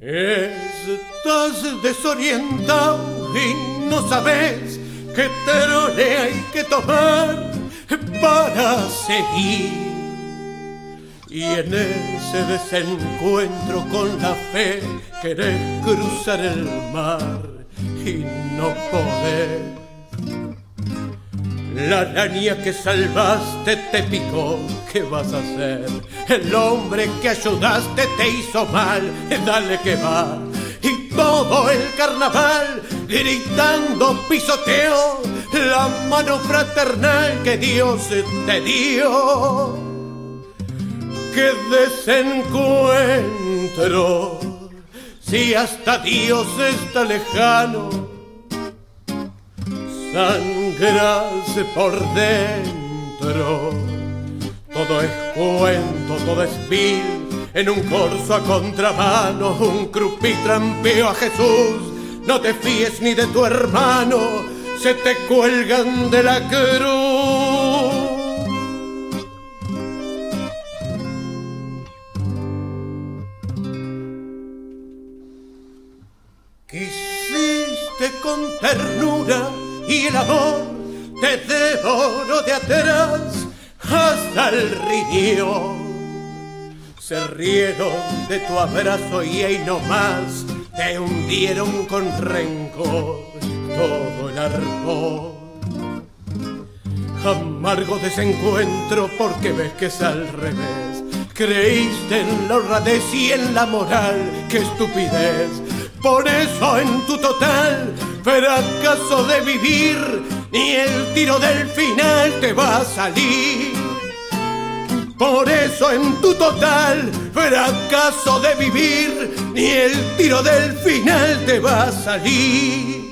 Estás desorientado y no sabes qué terole hay que tomar para seguir. Y en ese desencuentro con la fe querés cruzar el mar y no podés. La araña que salvaste te picó, ¿qué vas a hacer? El hombre que ayudaste te hizo mal, dale que va. Y todo el carnaval gritando pisoteo la mano fraternal que Dios te dio. ¡Qué desencuentro! Si hasta Dios está lejano sangrarse por dentro. Todo es cuento, todo es vil, en un corso a contramano, un crupi trampeo a Jesús. No te fíes ni de tu hermano, se te cuelgan de la cruz. Quisiste con ternura y el amor te devoró de atrás hasta el río. Se rieron de tu abrazo y ahí nomás te hundieron con rencor todo el árbol. Amargo desencuentro porque ves que es al revés. Creíste en la honradez y en la moral, qué estupidez. Por eso en tu total fracaso de vivir, ni el tiro del final te va a salir. Por eso en tu total fracaso de vivir, ni el tiro del final te va a salir.